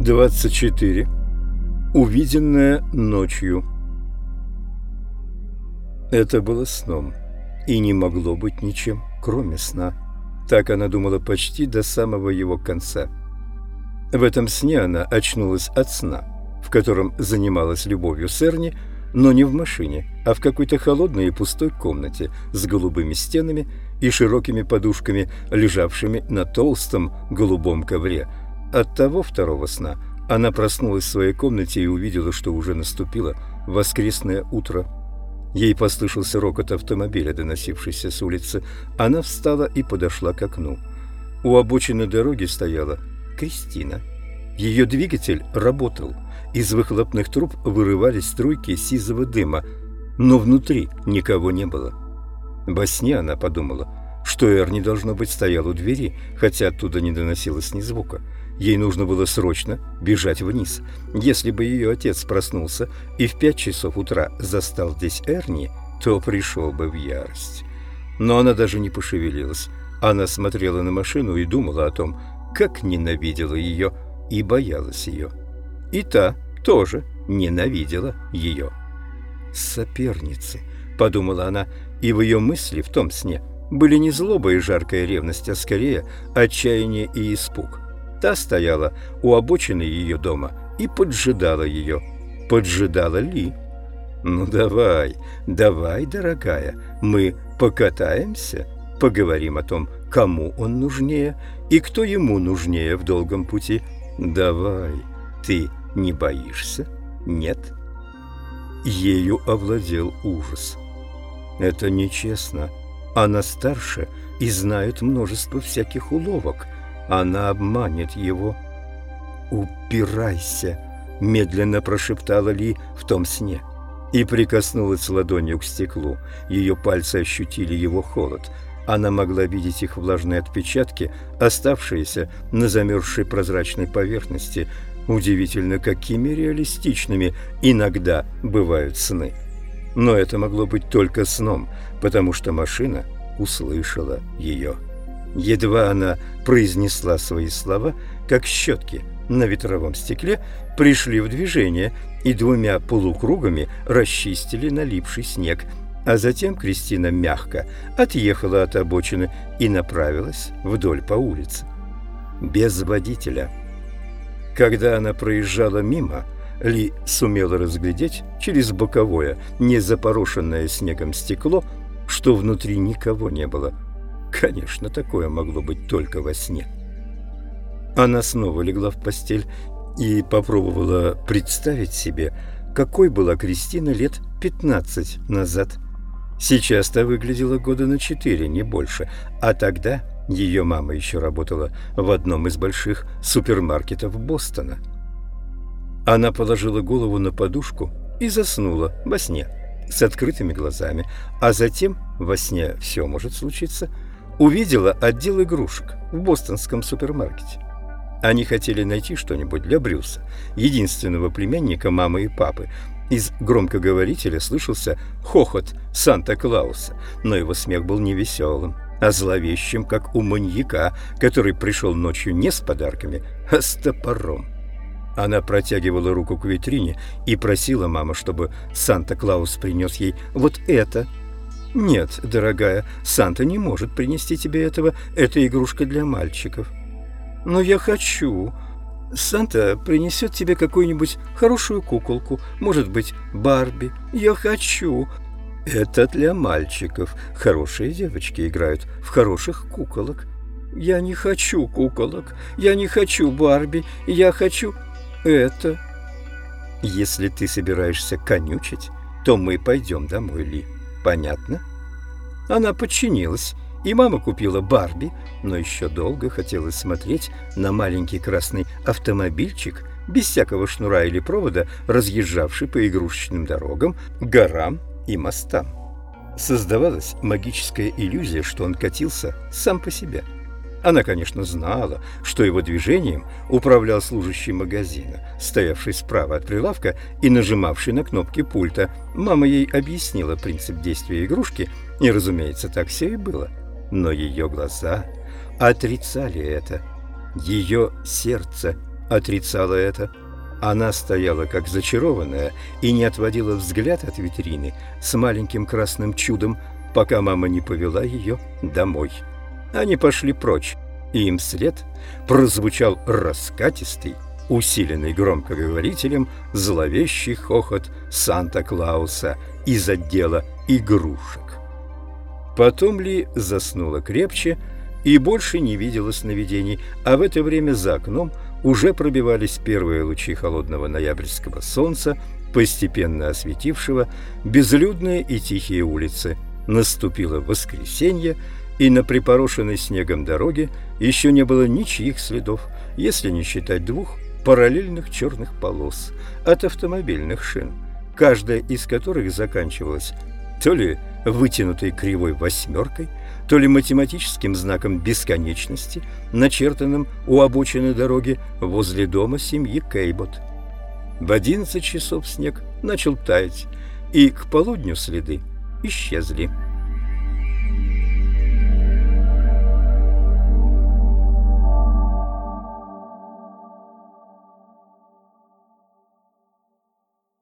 24. Увиденное ночью. Это было сном, и не могло быть ничем, кроме сна. Так она думала почти до самого его конца. В этом сне она очнулась от сна, в котором занималась любовью с Эрни, но не в машине, а в какой-то холодной и пустой комнате с голубыми стенами и широкими подушками, лежавшими на толстом голубом ковре. От того второго сна она проснулась в своей комнате и увидела, что уже наступило воскресное утро. Ей послышался рокот автомобиля, доносившийся с улицы. Она встала и подошла к окну. У обочины дороги стояла Кристина. Ее двигатель работал. Из выхлопных труб вырывались струйки сизого дыма, но внутри никого не было. Во сне она подумала, что Эрни, должно быть, стоял у двери, хотя оттуда не доносилось ни звука. Ей нужно было срочно бежать вниз. Если бы ее отец проснулся и в пять часов утра застал здесь Эрни, то пришел бы в ярость. Но она даже не пошевелилась. Она смотрела на машину и думала о том, как ненавидела ее и боялась ее. И та тоже ненавидела ее. «Соперницы», — подумала она, и в ее мысли в том сне были не злоба и жаркая ревность, а скорее отчаяние и испуг. Та стояла у обочины ее дома и поджидала ее. Поджидала Ли. «Ну давай, давай, дорогая, мы покатаемся, поговорим о том, кому он нужнее и кто ему нужнее в долгом пути. Давай, ты не боишься? Нет?» Ею овладел ужас. «Это нечестно. Она старше и знает множество всяких уловок». Она обманет его. «Упирайся!» — медленно прошептала Ли в том сне и прикоснулась ладонью к стеклу. Ее пальцы ощутили его холод. Она могла видеть их влажные отпечатки, оставшиеся на замерзшей прозрачной поверхности. Удивительно, какими реалистичными иногда бывают сны. Но это могло быть только сном, потому что машина услышала ее. Едва она произнесла свои слова, как щетки на ветровом стекле пришли в движение и двумя полукругами расчистили налипший снег, а затем Кристина мягко отъехала от обочины и направилась вдоль по улице. Без водителя. Когда она проезжала мимо, Ли сумела разглядеть через боковое, не запорошенное снегом стекло, что внутри никого не было – Конечно, такое могло быть только во сне. Она снова легла в постель и попробовала представить себе, какой была Кристина лет 15 назад. Сейчас-то выглядела года на четыре, не больше, а тогда ее мама еще работала в одном из больших супермаркетов Бостона. Она положила голову на подушку и заснула во сне с открытыми глазами, а затем во сне все может случиться – увидела отдел игрушек в бостонском супермаркете. Они хотели найти что-нибудь для Брюса, единственного племянника мамы и папы. Из громкоговорителя слышался хохот Санта-Клауса, но его смех был не веселым, а зловещим, как у маньяка, который пришел ночью не с подарками, а с топором. Она протягивала руку к витрине и просила маму, чтобы Санта-Клаус принес ей вот это – «Нет, дорогая, Санта не может принести тебе этого. Это игрушка для мальчиков». «Но я хочу. Санта принесет тебе какую-нибудь хорошую куколку, может быть, Барби. Я хочу». «Это для мальчиков. Хорошие девочки играют в хороших куколок». «Я не хочу куколок. Я не хочу Барби. Я хочу это». «Если ты собираешься конючить, то мы пойдем домой, Ли». Понятно? Она подчинилась, и мама купила Барби, но еще долго хотела смотреть на маленький красный автомобильчик, без всякого шнура или провода, разъезжавший по игрушечным дорогам, горам и мостам. Создавалась магическая иллюзия, что он катился сам по себе – она, конечно, знала, что его движением управлял служащий магазина, стоявший справа от прилавка и нажимавший на кнопки пульта. Мама ей объяснила принцип действия игрушки, и, разумеется, так все и было. Но ее глаза отрицали это. Ее сердце отрицала это. Она стояла как зачарованная и не отводила взгляд от витрины с маленьким красным чудом, пока мама не повела ее домой. Они пошли прочь, и им вслед прозвучал раскатистый, усиленный громкоговорителем, зловещий хохот Санта-Клауса из отдела игрушек. Потом Ли заснула крепче и больше не видела сновидений, а в это время за окном уже пробивались первые лучи холодного ноябрьского солнца, постепенно осветившего безлюдные и тихие улицы. Наступило воскресенье, и на припорошенной снегом дороге еще не было ничьих следов, если не считать двух параллельных черных полос от автомобильных шин, каждая из которых заканчивалась то ли вытянутой кривой восьмеркой, то ли математическим знаком бесконечности, начертанным у обочины дороги возле дома семьи Кейбот. В одиннадцать часов снег начал таять, и к полудню следы исчезли.